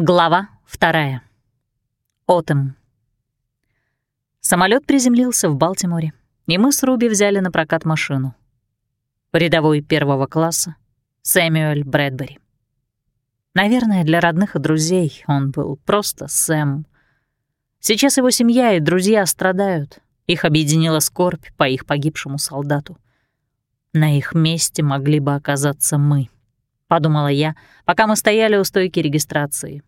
Глава вторая. Отем. Самолет приземлился в Балтиморе, и мы с Руби взяли на прокат машину. Рядовой первого класса Сэмюэль Брэдбери. Наверное, для родных и друзей он был просто Сэм. Сейчас его семья и друзья страдают. Их объединила скорбь по их погибшему солдату. На их месте могли бы оказаться мы —— подумала я, пока мы стояли у стойки регистрации.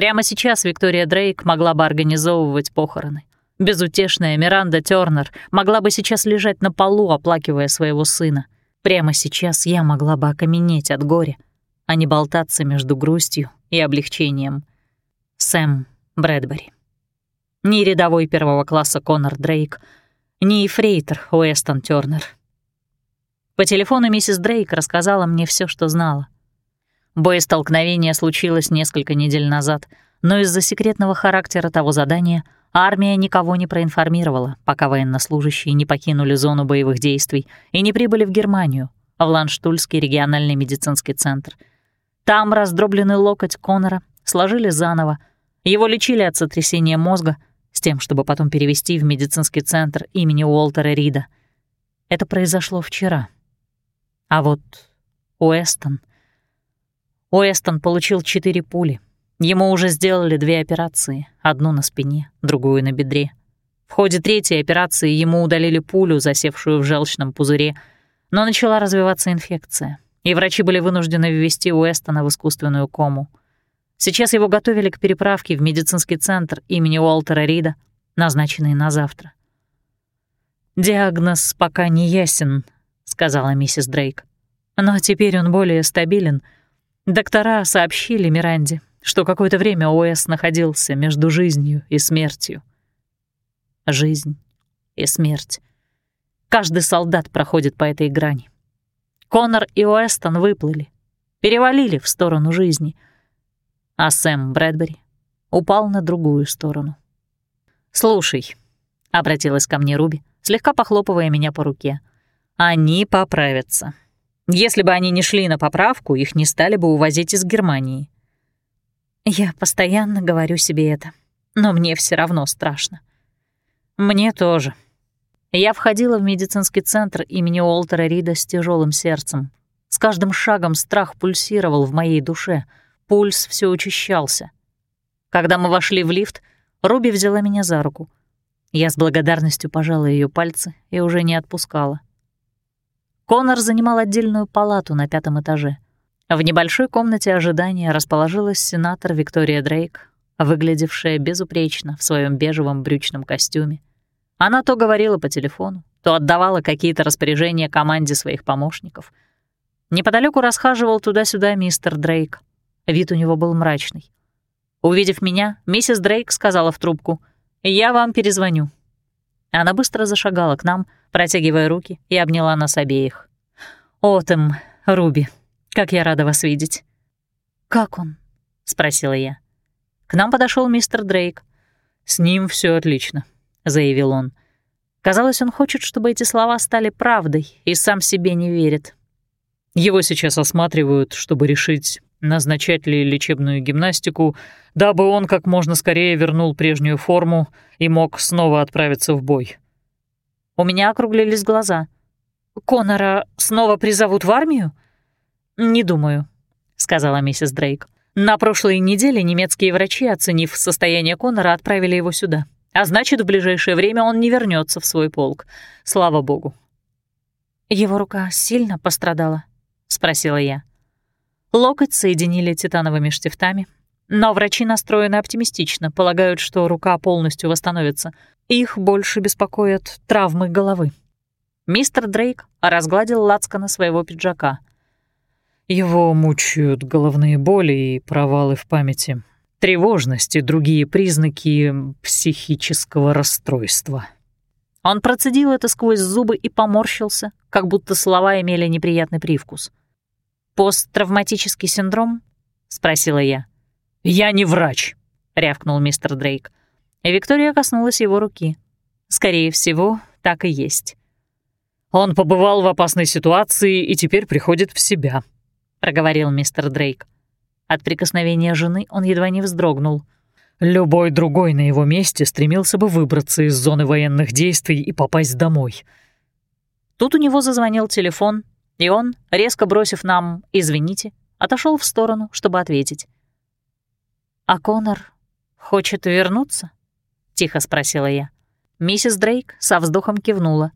Прямо сейчас Виктория Дрейк могла бы организовывать похороны. Безутешная Миранда Тёрнер могла бы сейчас лежать на полу, оплакивая своего сына. Прямо сейчас я могла бы окаменеть от горя, а не болтаться между грустью и облегчением. Сэм Брэдбери. Ни рядовой первого класса Конор Дрейк, ни фрейтер Уэстон Тёрнер — по телефону миссис Дрейк рассказала мне все, что знала. Боестолкновение случилось несколько недель назад, но из-за секретного характера того задания армия никого не проинформировала, пока военнослужащие не покинули зону боевых действий и не прибыли в Германию, в Ланштульский региональный медицинский центр. Там раздробленный локоть Конора сложили заново, его лечили от сотрясения мозга с тем, чтобы потом перевести в медицинский центр имени Уолтера Рида. Это произошло вчера. А вот Уэстон... Уэстон получил четыре пули. Ему уже сделали две операции, одну на спине, другую на бедре. В ходе третьей операции ему удалили пулю, засевшую в желчном пузыре, но начала развиваться инфекция, и врачи были вынуждены ввести Уэстона в искусственную кому. Сейчас его готовили к переправке в медицинский центр имени Уолтера Рида, назначенный на завтра. «Диагноз пока не ясен», сказала миссис Дрейк. Но теперь он более стабилен. Доктора сообщили Миранде, что какое-то время Уэс находился между жизнью и смертью. Жизнь и смерть. Каждый солдат проходит по этой грани. Конор и Уэстон выплыли, перевалили в сторону жизни, а Сэм Брэдбери упал на другую сторону. «Слушай», — обратилась ко мне Руби, слегка похлопывая меня по руке, — они поправятся. Если бы они не шли на поправку, их не стали бы увозить из Германии. Я постоянно говорю себе это, но мне все равно страшно. Мне тоже. Я входила в медицинский центр имени Уолтера Рида с тяжелым сердцем. С каждым шагом страх пульсировал в моей душе, пульс все учащался. Когда мы вошли в лифт, Руби взяла меня за руку. Я с благодарностью пожала ее пальцы и уже не отпускала. Конор занимал отдельную палату на пятом этаже. В небольшой комнате ожидания расположилась сенатор Виктория Дрейк, выглядевшая безупречно в своем бежевом брючном костюме. Она то говорила по телефону, то отдавала какие-то распоряжения команде своих помощников. Неподалеку расхаживал туда-сюда мистер Дрейк. Вид у него был мрачный. Увидев меня, миссис Дрейк сказала в трубку «Я вам перезвоню». Она быстро зашагала к нам, протягивая руки, и обняла нас обеих. «Отем, Руби, как я рада вас видеть». «Как он?» — спросила я. К нам подошел мистер Дрейк. «С ним все отлично», — заявил он. Казалось, он хочет, чтобы эти слова стали правдой, и сам себе не верит. Его сейчас осматривают, чтобы решить, назначать ли лечебную гимнастику, дабы он как можно скорее вернул прежнюю форму и мог снова отправиться в бой. У меня округлились глаза. «Конора снова призовут в армию?» «Не думаю», — сказала миссис Дрейк. «На прошлой неделе немецкие врачи, оценив состояние Конора, отправили его сюда. А значит, в ближайшее время он не вернется в свой полк. Слава богу». «Его рука сильно пострадала?» — спросила я. Локоть соединили титановыми штифтами, но врачи настроены оптимистично, полагают, что рука полностью восстановится. Их больше беспокоят травмы головы. Мистер Дрейк разгладил лацкана своего пиджака. Его мучают головные боли и провалы в памяти, тревожность и другие признаки психического расстройства. Он процедил это сквозь зубы и поморщился, как будто слова имели неприятный привкус. «Посттравматический синдром?» — спросила я. «Я не врач», — рявкнул мистер Дрейк. И Виктория коснулась его руки. Скорее всего, так и есть. «Он побывал в опасной ситуации и теперь приходит в себя», — проговорил мистер Дрейк. От прикосновения жены он едва не вздрогнул. Любой другой на его месте стремился бы выбраться из зоны военных действий и попасть домой. Тут у него зазвонил телефон, и он, резко бросив нам «извините», отошел в сторону, чтобы ответить. «А Конор хочет вернуться?» — тихо спросила я. Миссис Дрейк со вздохом кивнула.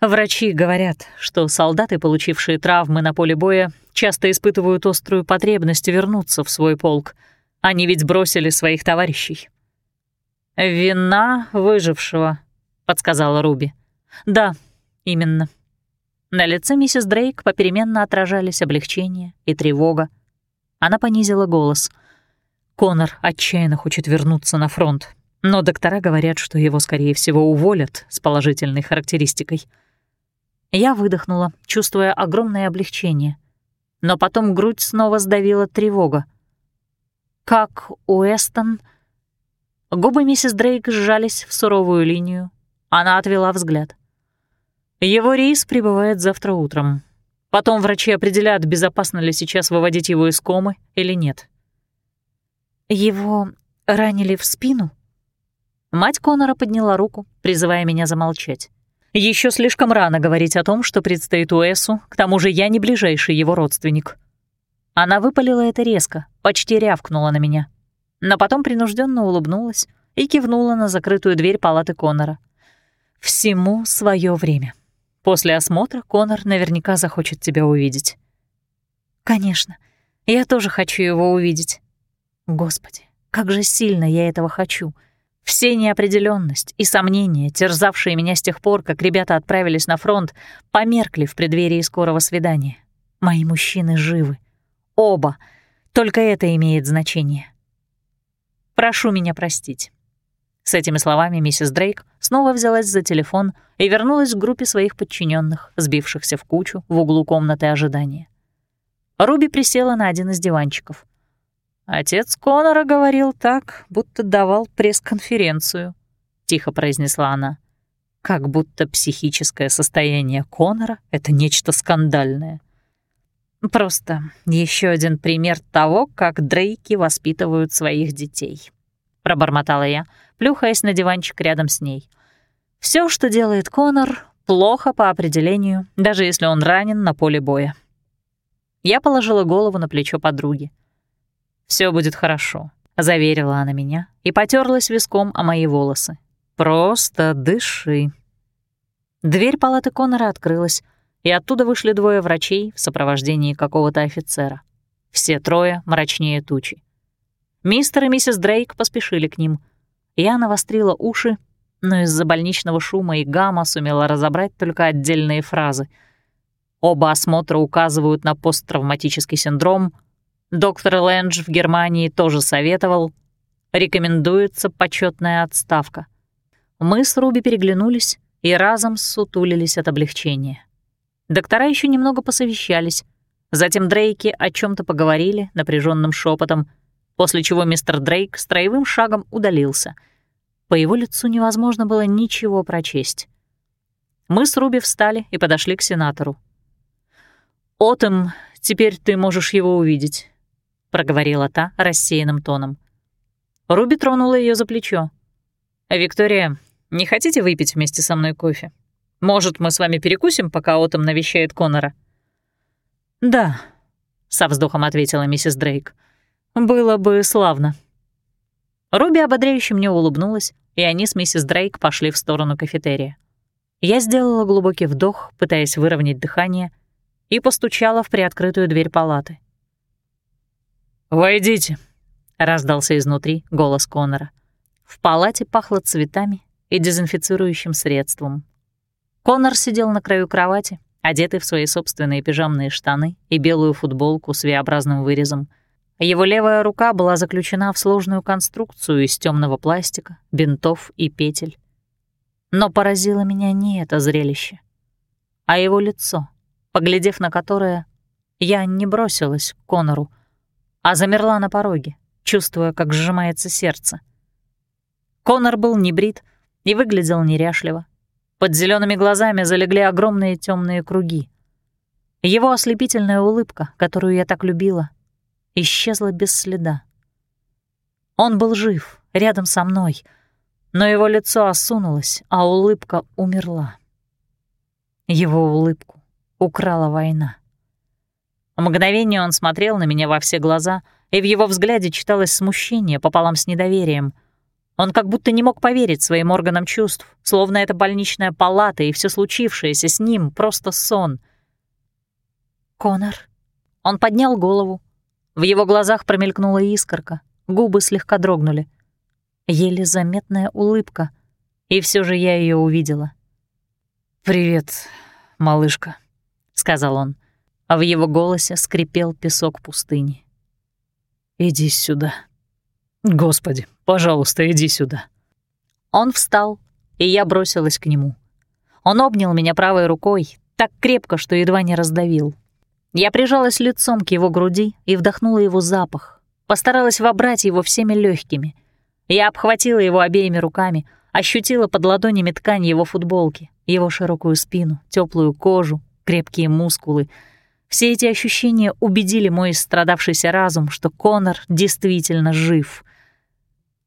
Врачи говорят, что солдаты, получившие травмы на поле боя, часто испытывают острую потребность вернуться в свой полк. Они ведь бросили своих товарищей. «Вина выжившего», — подсказала Руби. «Да, именно». На лице миссис Дрейк попеременно отражались облегчение и тревога. Она понизила голос. Конор отчаянно хочет вернуться на фронт, но доктора говорят, что его, скорее всего, уволят с положительной характеристикой — я выдохнула, чувствуя огромное облегчение. Но потом грудь снова сдавила тревога. «Как Уэстон?» Губы миссис Дрейк сжались в суровую линию. Она отвела взгляд. «Его рейс прибывает завтра утром. Потом врачи определят, безопасно ли сейчас выводить его из комы или нет». «Его ранили в спину?» Мать Конора подняла руку, призывая меня замолчать. Еще слишком рано говорить о том, что предстоит Уэсу, к тому же я не ближайший его родственник. Она выпалила это резко, почти рявкнула на меня. Но потом принужденно улыбнулась и кивнула на закрытую дверь палаты Конора. «Всему свое время. После осмотра Конор наверняка захочет тебя увидеть». «Конечно. Я тоже хочу его увидеть. Господи, как же сильно я этого хочу!» Все неопределенность и сомнения, терзавшие меня с тех пор, как ребята отправились на фронт, померкли в преддверии скорого свидания. Мои мужчины живы. Оба. Только это имеет значение. Прошу меня простить. С этими словами миссис Дрейк снова взялась за телефон и вернулась к группе своих подчиненных, сбившихся в кучу в углу комнаты ожидания. Руби присела на один из диванчиков. «Отец Конора говорил так, будто давал пресс-конференцию», — тихо произнесла она. «Как будто психическое состояние Конора — это нечто скандальное». «Просто еще один пример того, как Дрейки воспитывают своих детей», — пробормотала я, плюхаясь на диванчик рядом с ней. Все, что делает Конор, плохо по определению, даже если он ранен на поле боя». Я положила голову на плечо подруги. Все будет хорошо», — заверила она меня и потерлась виском о мои волосы. «Просто дыши». Дверь палаты Конора открылась, и оттуда вышли двое врачей в сопровождении какого-то офицера. Все трое мрачнее тучи. Мистер и миссис Дрейк поспешили к ним. Я навострила уши, но из-за больничного шума и гамма сумела разобрать только отдельные фразы. Оба осмотра указывают на посттравматический синдром, Доктор Лэндж в Германии тоже советовал. Рекомендуется почетная отставка. Мы с Руби переглянулись и разом сутулились от облегчения. Доктора еще немного посовещались. Затем Дрейки о чем то поговорили напряженным шепотом, после чего мистер Дрейк строевым шагом удалился. По его лицу невозможно было ничего прочесть. Мы с Руби встали и подошли к сенатору. «Отом, теперь ты можешь его увидеть проговорила та рассеянным тоном. Руби тронула ее за плечо. «Виктория, не хотите выпить вместе со мной кофе? Может, мы с вами перекусим, пока Отом навещает Конора?» «Да», — со вздохом ответила миссис Дрейк. «Было бы славно». Руби ободряюще мне улыбнулась, и они с миссис Дрейк пошли в сторону кафетерия. Я сделала глубокий вдох, пытаясь выровнять дыхание, и постучала в приоткрытую дверь палаты. «Войдите», — раздался изнутри голос Конора. В палате пахло цветами и дезинфицирующим средством. Конор сидел на краю кровати, одетый в свои собственные пижамные штаны и белую футболку с V-образным вырезом. Его левая рука была заключена в сложную конструкцию из темного пластика, бинтов и петель. Но поразило меня не это зрелище, а его лицо, поглядев на которое, я не бросилась к Конору, а замерла на пороге, чувствуя, как сжимается сердце. Конор был не брит и выглядел неряшливо. Под зелеными глазами залегли огромные темные круги. Его ослепительная улыбка, которую я так любила, исчезла без следа. Он был жив, рядом со мной, но его лицо осунулось, а улыбка умерла. Его улыбку украла война. В мгновение он смотрел на меня во все глаза, и в его взгляде читалось смущение пополам с недоверием. Он как будто не мог поверить своим органам чувств, словно это больничная палата и все случившееся с ним — просто сон. «Конор». Он поднял голову. В его глазах промелькнула искорка, губы слегка дрогнули. Еле заметная улыбка, и все же я ее увидела. «Привет, малышка», — сказал он, а в его голосе скрипел песок пустыни. «Иди сюда. Господи, пожалуйста, иди сюда». Он встал, и я бросилась к нему. Он обнял меня правой рукой, так крепко, что едва не раздавил. Я прижалась лицом к его груди и вдохнула его запах, постаралась вобрать его всеми легкими. Я обхватила его обеими руками, ощутила под ладонями ткань его футболки, его широкую спину, теплую кожу, крепкие мускулы. Все эти ощущения убедили мой страдавшийся разум, что Конор действительно жив.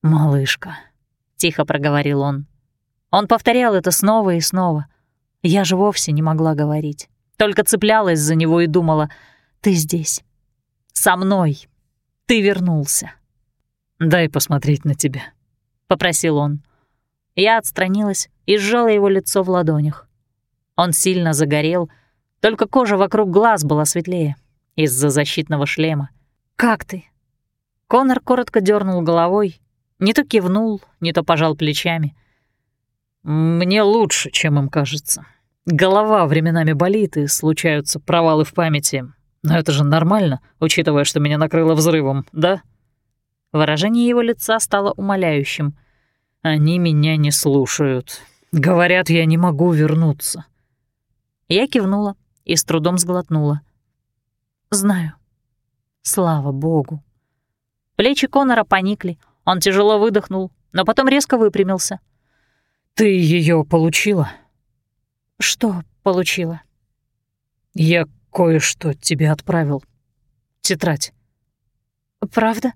«Малышка», — тихо проговорил он. Он повторял это снова и снова. Я же вовсе не могла говорить. Только цеплялась за него и думала, «Ты здесь. Со мной. Ты вернулся». «Дай посмотреть на тебя», — попросил он. Я отстранилась и сжала его лицо в ладонях. Он сильно загорел, только кожа вокруг глаз была светлее из-за защитного шлема. «Как ты?» Конор коротко дернул головой, не то кивнул, не то пожал плечами. «Мне лучше, чем им кажется. Голова временами болит, и случаются провалы в памяти. Но это же нормально, учитывая, что меня накрыло взрывом, да?» Выражение его лица стало умоляющим. «Они меня не слушают. Говорят, я не могу вернуться». Я кивнула и с трудом сглотнула. «Знаю. Слава богу». Плечи Конора поникли, он тяжело выдохнул, но потом резко выпрямился. «Ты ее получила?» «Что получила?» «Я кое-что тебе отправил. Тетрадь». «Правда?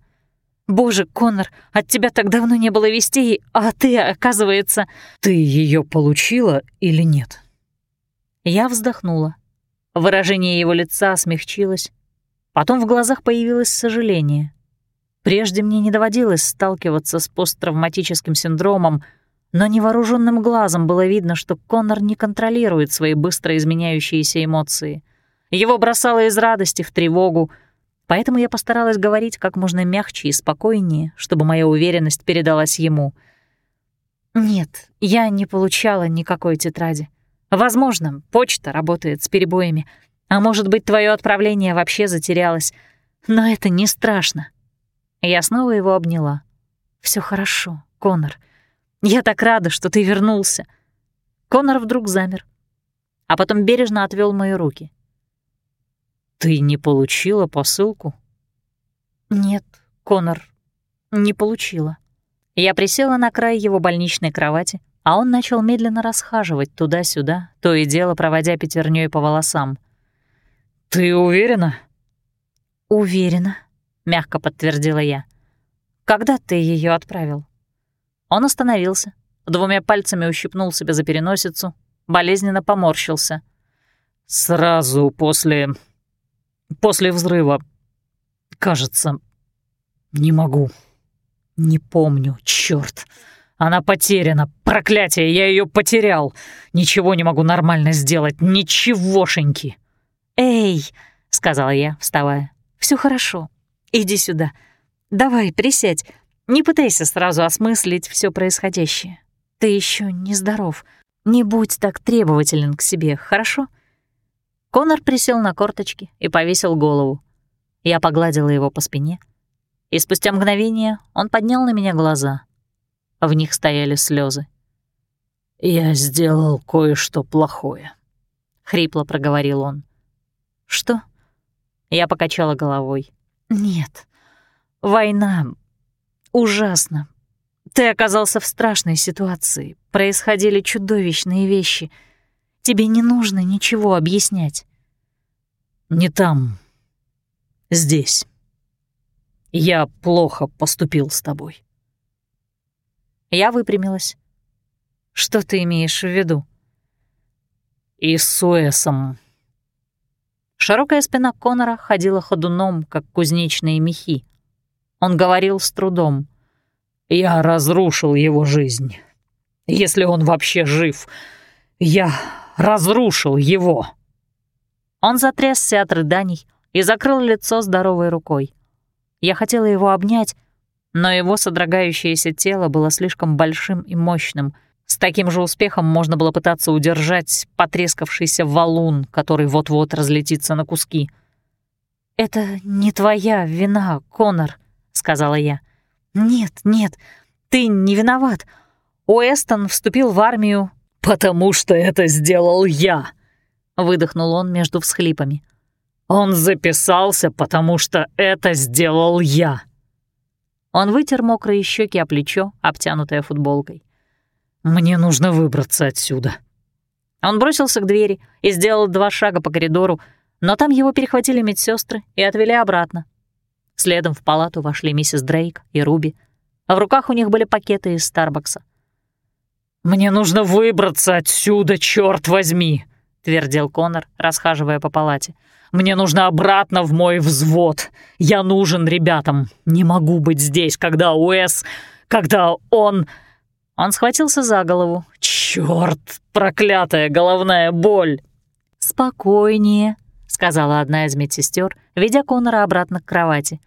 Боже, Конор, от тебя так давно не было вестей, а ты, оказывается...» «Ты ее получила или нет?» Я вздохнула. Выражение его лица смягчилось. Потом в глазах появилось сожаление. Прежде мне не доводилось сталкиваться с посттравматическим синдромом, но невооруженным глазом было видно, что Коннор не контролирует свои быстро изменяющиеся эмоции. Его бросало из радости в тревогу, поэтому я постаралась говорить как можно мягче и спокойнее, чтобы моя уверенность передалась ему. «Нет, я не получала никакой тетради. Возможно, почта работает с перебоями, а может быть, твое отправление вообще затерялось, но это не страшно». Я снова его обняла. Все хорошо, Конор. Я так рада, что ты вернулся». Конор вдруг замер, а потом бережно отвел мои руки. «Ты не получила посылку?» «Нет, Конор, не получила». Я присела на край его больничной кровати, а он начал медленно расхаживать туда-сюда, то и дело проводя пятерней по волосам. «Ты уверена?» «Уверена», — мягко подтвердила я. «Когда ты ее отправил?» Он остановился, двумя пальцами ущипнул себя за переносицу, болезненно поморщился. «Сразу после... после взрыва. Кажется, не могу. Не помню, чёрт. Она потеряна, проклятие, я её потерял. Ничего не могу нормально сделать, ничегошеньки». «Эй!» — сказала я, вставая. Всё хорошо. Иди сюда. Давай, присядь. Не пытайся сразу осмыслить все происходящее. Ты еще не здоров. Не будь так требователен к себе, хорошо? Конор присел на корточки и повесил голову. Я погладила его по спине, и спустя мгновение он поднял на меня глаза. В них стояли слезы. «Я сделал кое-что плохое», — хрипло проговорил он. «Что?» Я покачала головой. «Нет, война Ужасно. Ты оказался в страшной ситуации. Происходили чудовищные вещи. Тебе не нужно ничего объяснять. Не там. Здесь. Я плохо поступил с тобой». Я выпрямилась. «Что ты имеешь в виду?» «И с Уэсом». Широкая спина Конора ходила ходуном, как кузнечные мехи. Он говорил с трудом. «Я разрушил его жизнь. Если он вообще жив, я разрушил его». Он затрясся от рыданий и закрыл лицо здоровой рукой. Я хотела его обнять, но его содрогающееся тело было слишком большим и мощным. С таким же успехом можно было пытаться удержать потрескавшийся валун, который вот-вот разлетится на куски. «Это не твоя вина, Конор», — сказала я. «Нет, нет, ты не виноват. Уэстон вступил в армию...» «Потому что это сделал я», — выдохнул он между всхлипами. «Он записался, потому что это сделал я». Он вытер мокрые щеки о плечо, обтянутое футболкой. «Мне нужно выбраться отсюда». Он бросился к двери и сделал два шага по коридору, но там его перехватили медсестры и отвели обратно. Следом в палату вошли миссис Дрейк и Руби, а в руках у них были пакеты из Старбакса. «Мне нужно выбраться отсюда, черт возьми!» — твердил Конор, расхаживая по палате. Мне нужно обратно в мой взвод. Я нужен ребятам. Не могу быть здесь, когда Уэс... Когда он...» Он схватился за голову. «Чёрт, проклятая головная боль!» «Спокойнее», — сказала одна из медсестер, ведя Конора обратно к кровати.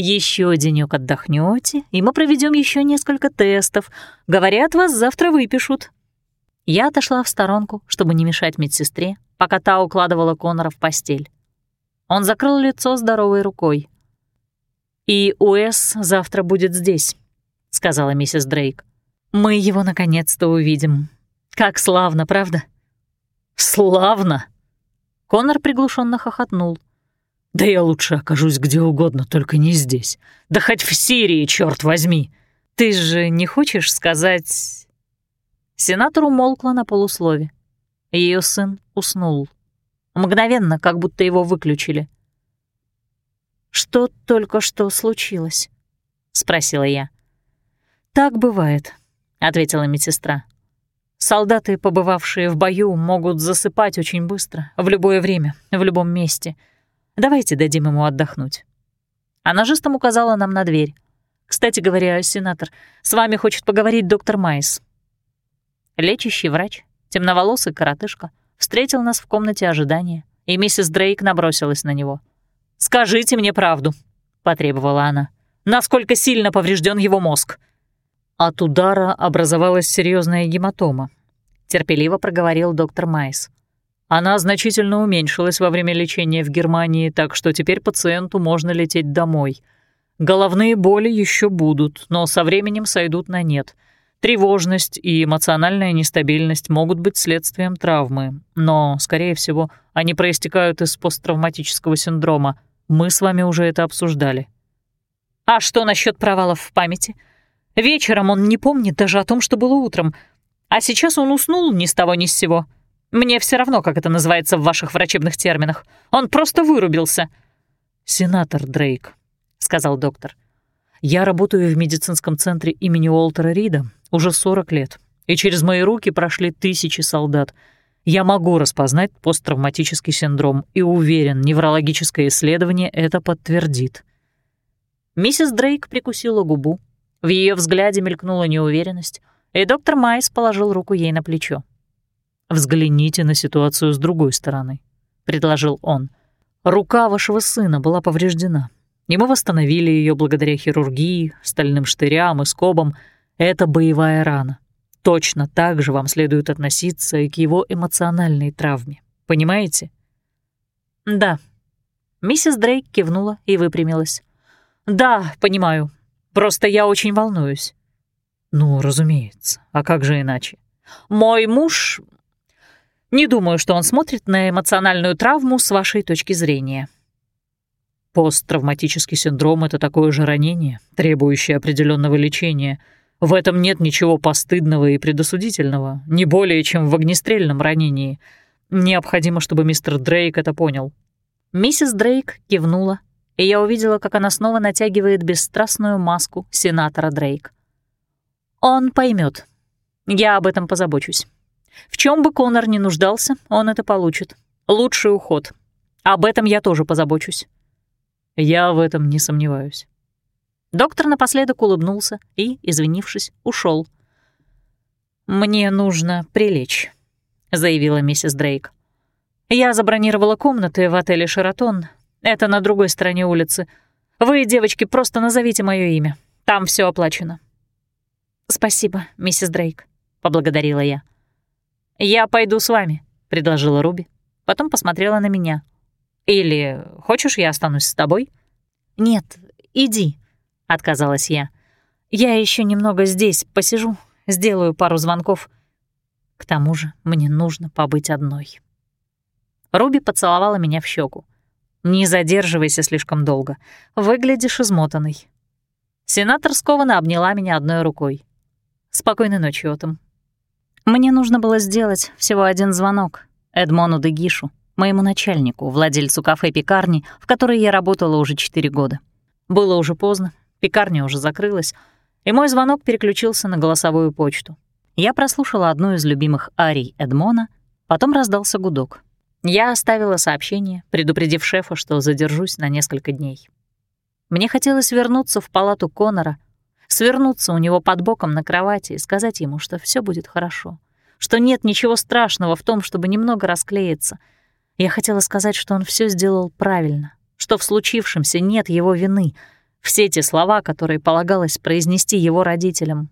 Еще денек отдохнете, и мы проведем еще несколько тестов. Говорят, вас завтра выпишут». Я отошла в сторонку, чтобы не мешать медсестре, пока та укладывала Конора в постель. Он закрыл лицо здоровой рукой. «И Уэс завтра будет здесь», — сказала миссис Дрейк. «Мы его наконец-то увидим. Как славно, правда?» «Славно!» Конор приглушенно хохотнул. «Да я лучше окажусь где угодно, только не здесь. Да хоть в Сирии, черт возьми!» «Ты же не хочешь сказать...» Сенатор умолкла на полуслове. Ее сын уснул. Мгновенно, как будто его выключили. «Что только что случилось?» — спросила я. «Так бывает», — ответила медсестра. «Солдаты, побывавшие в бою, могут засыпать очень быстро, в любое время, в любом месте. Давайте дадим ему отдохнуть». Она жестом указала нам на дверь. «Кстати говоря, сенатор, с вами хочет поговорить доктор Майс». Лечащий врач, темноволосый коротышка, встретил нас в комнате ожидания, и миссис Дрейк набросилась на него. «Скажите мне правду», — потребовала она. «Насколько сильно поврежден его мозг?» От удара образовалась серьезная гематома, терпеливо проговорил доктор Майс. Она значительно уменьшилась во время лечения в Германии, так что теперь пациенту можно лететь домой. Головные боли еще будут, но со временем сойдут на нет — Тревожность и эмоциональная нестабильность могут быть следствием травмы, но, скорее всего, они проистекают из посттравматического синдрома. Мы с вами уже это обсуждали. А что насчет провалов в памяти? Вечером он не помнит даже о том, что было утром. А сейчас он уснул ни с того ни с сего. Мне все равно, как это называется в ваших врачебных терминах. Он просто вырубился. «Сенатор Дрейк», — сказал доктор. «Я работаю в медицинском центре имени Уолтера Рида уже 40 лет, и через мои руки прошли тысячи солдат. Я могу распознать посттравматический синдром и уверен, неврологическое исследование это подтвердит. Миссис Дрейк прикусила губу. В ее взгляде мелькнула неуверенность, и доктор Майс положил руку ей на плечо. «Взгляните на ситуацию с другой стороны», — предложил он. «Рука вашего сына была повреждена, и мы восстановили ее благодаря хирургии, стальным штырям и скобам, это боевая рана. Точно так же вам следует относиться и к его эмоциональной травме. Понимаете? Да. Миссис Дрейк кивнула и выпрямилась. Да, понимаю. Просто я очень волнуюсь. Ну, разумеется. А как же иначе? Мой муж... Не думаю, что он смотрит на эмоциональную травму с вашей точки зрения. Посттравматический синдром — это такое же ранение, требующее определенного лечения — в этом нет ничего постыдного и предосудительного, не более, чем в огнестрельном ранении. Необходимо, чтобы мистер Дрейк это понял». Миссис Дрейк кивнула, и я увидела, как она снова натягивает бесстрастную маску сенатора Дрейк. «Он поймет. Я об этом позабочусь. В чем бы Конор ни нуждался, он это получит. Лучший уход. Об этом я тоже позабочусь». «Я в этом не сомневаюсь». Доктор напоследок улыбнулся и, извинившись, ушел. «Мне нужно прилечь», — заявила миссис Дрейк. «Я забронировала комнаты в отеле «Шератон». Это на другой стороне улицы. Вы, девочки, просто назовите мое имя. Там все оплачено». «Спасибо, миссис Дрейк», — поблагодарила я. «Я пойду с вами», — предложила Руби. Потом посмотрела на меня. «Или хочешь, я останусь с тобой?» «Нет, иди», — отказалась я. «Я еще немного здесь посижу, сделаю пару звонков. К тому же мне нужно побыть одной». Руби поцеловала меня в щеку. «Не задерживайся слишком долго. Выглядишь измотанной». Сенатор скованно обняла меня одной рукой. «Спокойной ночи, Отом». Мне нужно было сделать всего один звонок Эдмону Дегишу, моему начальнику, владельцу кафе-пекарни, в которой я работала уже четыре года. Было уже поздно, пекарня уже закрылась, и мой звонок переключился на голосовую почту. Я прослушала одну из любимых арий Эдмона, потом раздался гудок. Я оставила сообщение, предупредив шефа, что задержусь на несколько дней. Мне хотелось вернуться в палату Конора, свернуться у него под боком на кровати и сказать ему, что все будет хорошо, что нет ничего страшного в том, чтобы немного расклеиться. Я хотела сказать, что он все сделал правильно, что в случившемся нет его вины, все те слова, которые полагалось произнести его родителям.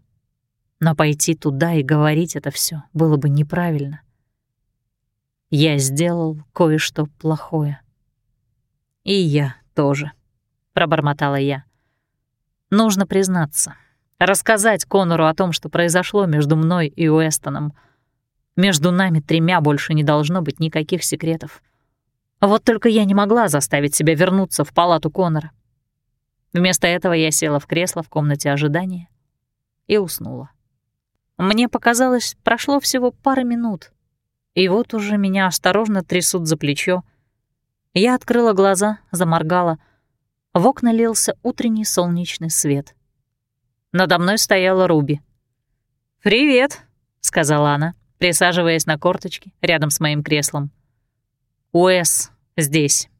Но пойти туда и говорить это все было бы неправильно. Я сделал кое-что плохое. И я тоже, пробормотала я. Нужно признаться, рассказать Конору о том, что произошло между мной и Уэстоном. Между нами тремя больше не должно быть никаких секретов. Вот только я не могла заставить себя вернуться в палату Конора. Вместо этого я села в кресло в комнате ожидания и уснула. Мне показалось, прошло всего пара минут, и вот уже меня осторожно трясут за плечо. Я открыла глаза, заморгала. В окна лился утренний солнечный свет. Надо мной стояла Руби. «Привет», — сказала она, присаживаясь на корточки рядом с моим креслом. «Уэс здесь».